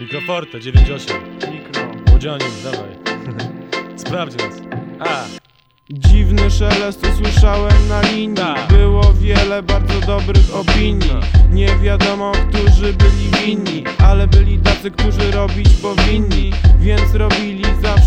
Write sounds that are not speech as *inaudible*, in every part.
Mikroforte 98. Mikro. Młodzianin, dawaj. *laughs* Sprawdź nas. A, Dziwny szelest usłyszałem na linii Tak. Było wiele bardzo dobrych opinii Nie wiadomo, którzy byli winni Ale byli tacy, którzy robić powinni Więc robili zawsze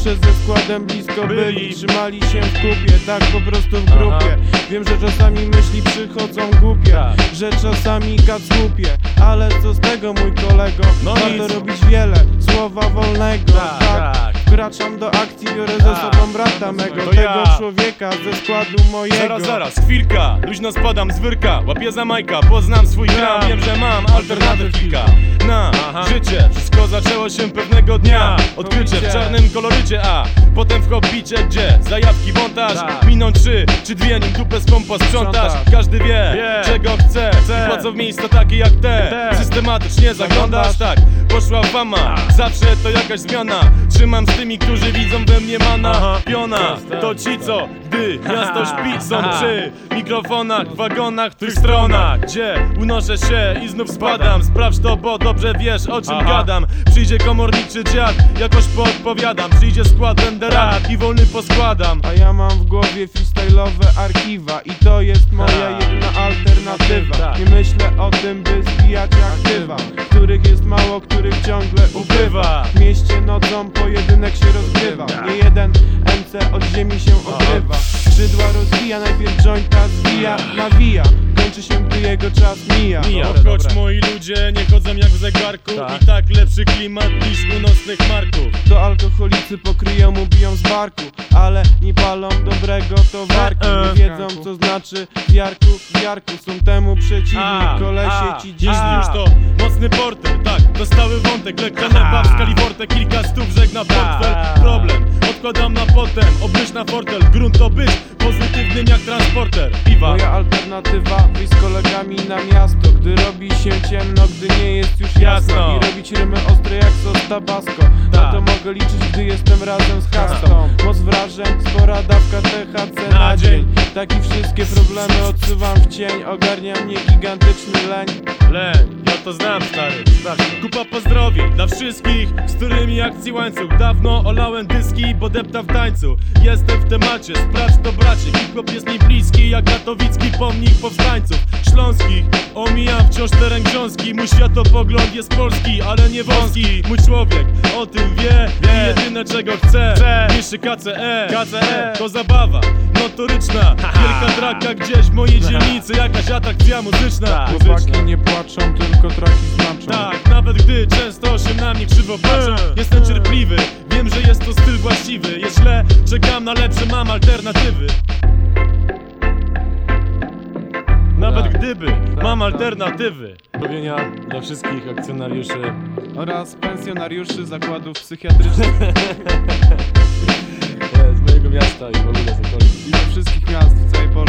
składem blisko byli. Trzymali się w kupie, tak po prostu w grupie Wiem, że czasami myśli przychodzą głupie Tak. Że czasami gad głupie Ale co z tego mój kolego No Warto robić wiele, słowa wolnego tak, tak. Wkraczam do akcji, biorę ze sobą brata mego To Tego ja. człowieka ze składu mojego Zaraz, zaraz, chwilka, luźno spadam z wyrka Łapię za majka, poznam swój gram. Wiem, że mam alternatyw kilka Na życie, wszystko zaczęło się pewnego dnia Odkrycie w czarnym kolorycie, a Potem w hobbicie, gdzie zajawki montaż Tak. Miną trzy, czy dwie, nim dupę z pompa sprzątasz Sprzątasz. Każdy wie, Wie. czego chce Chce. I po co w miejsca takie jak te Te. Systematycznie zaglądasz, tak Poszła fama, zawsze to jakaś zmiana. Trzymam z tymi, którzy widzą we mnie mana. Piona, to ci co, gdy miasto śpi są przy mikrofonach, wagonach, tych stronach. Gdzie? Unoszę się i znów spadam. Sprawdź to, bo dobrze wiesz o czym gadam. Przyjdzie komorniczy dziad, jakoś podpowiadam. Przyjdzie skład, będę rad i wolny poskładam. A ja mam w głowie freestyle'owe archiwa I to jest moja Tak. jedyna alternatywa. Tak. Nie myślę o tym, by zbijać aktywa Których jest mało, których ciągle ukrywa W mieście nocą pojedynek się rozgrywa. Tak. Nie jeden MC od ziemi się odrywa. Skrzydła rozwija, najpierw jointa zwija Nawija, kończy się, gdy jego czas mija. Mija. Choć dobre. moi ludzie nie chodzą jak w zegarku. Tak. I tak. lepszy klimat niż u nocnych marków. To alkoholicy pokryją, ubiją z barku Ale nie palą dobrego towarku. E, e. Nie wiedzą co znaczy wiarku, wiarku. Są temu przeciwni, A, kolesie a, ci dziś już to mocny porter, tak, to stały wątek. Lekka nepa w skali worte, kilka stów żegna portfel. Tak. Odkładam na potem, obryć na fortel Grunt to być, pozytywnym jak transporter. Piwa, Moja alternatywa, wyjść z kolegami na miasto Gdy robi się ciemno, gdy nie jest już jasno, Jasno. I robić rymy ostre jak sos tabasco. Na Tak. to mogę liczyć, gdy jestem razem z Hastą. Moc wrażeń, spora dawka THC na, Na dzień. dzień. Tak i wszystkie problemy odsuwam w cień. Ogarnia mnie gigantyczny leń. Leń, ja to znam stary. To. Kupa pozdrowień dla wszystkich, z którymi akcji łańcuch. Dawno olałem dyski, bo depta w tańcu. Jestem w temacie, sprawdź to bracie. Hip-hop jest mi bliski, jak katowicki pomnik powstańców Śląskich, omijam wciąż teren grząski Mój światopogląd jest polski, ale nie wąski. Mój człowiek o tym wie, Wie. i jedyne czego chce. Niższy KCE, KCE. to zabawa notoryczna *laughs* Wielka draka gdzieś w mojej dzielnicy Jakaś atrakcja muzyczna, Tak. Chłopaki nie płaczą, tylko traki znaczą Tak, nawet gdy często się na mnie krzywo patrzą. Jestem cierpliwy, wiem, że jest to styl właściwy. Jest źle, czekam na lepsze, mam alternatywy. Nawet Tak. gdyby, mam tak. alternatywy. Pozdrowienia dla wszystkich akcjonariuszy. Oraz pensjonariuszy zakładów psychiatrycznych *laughs* miasta i w ogóle z okolic. I ze wszystkich miast w całej Polsce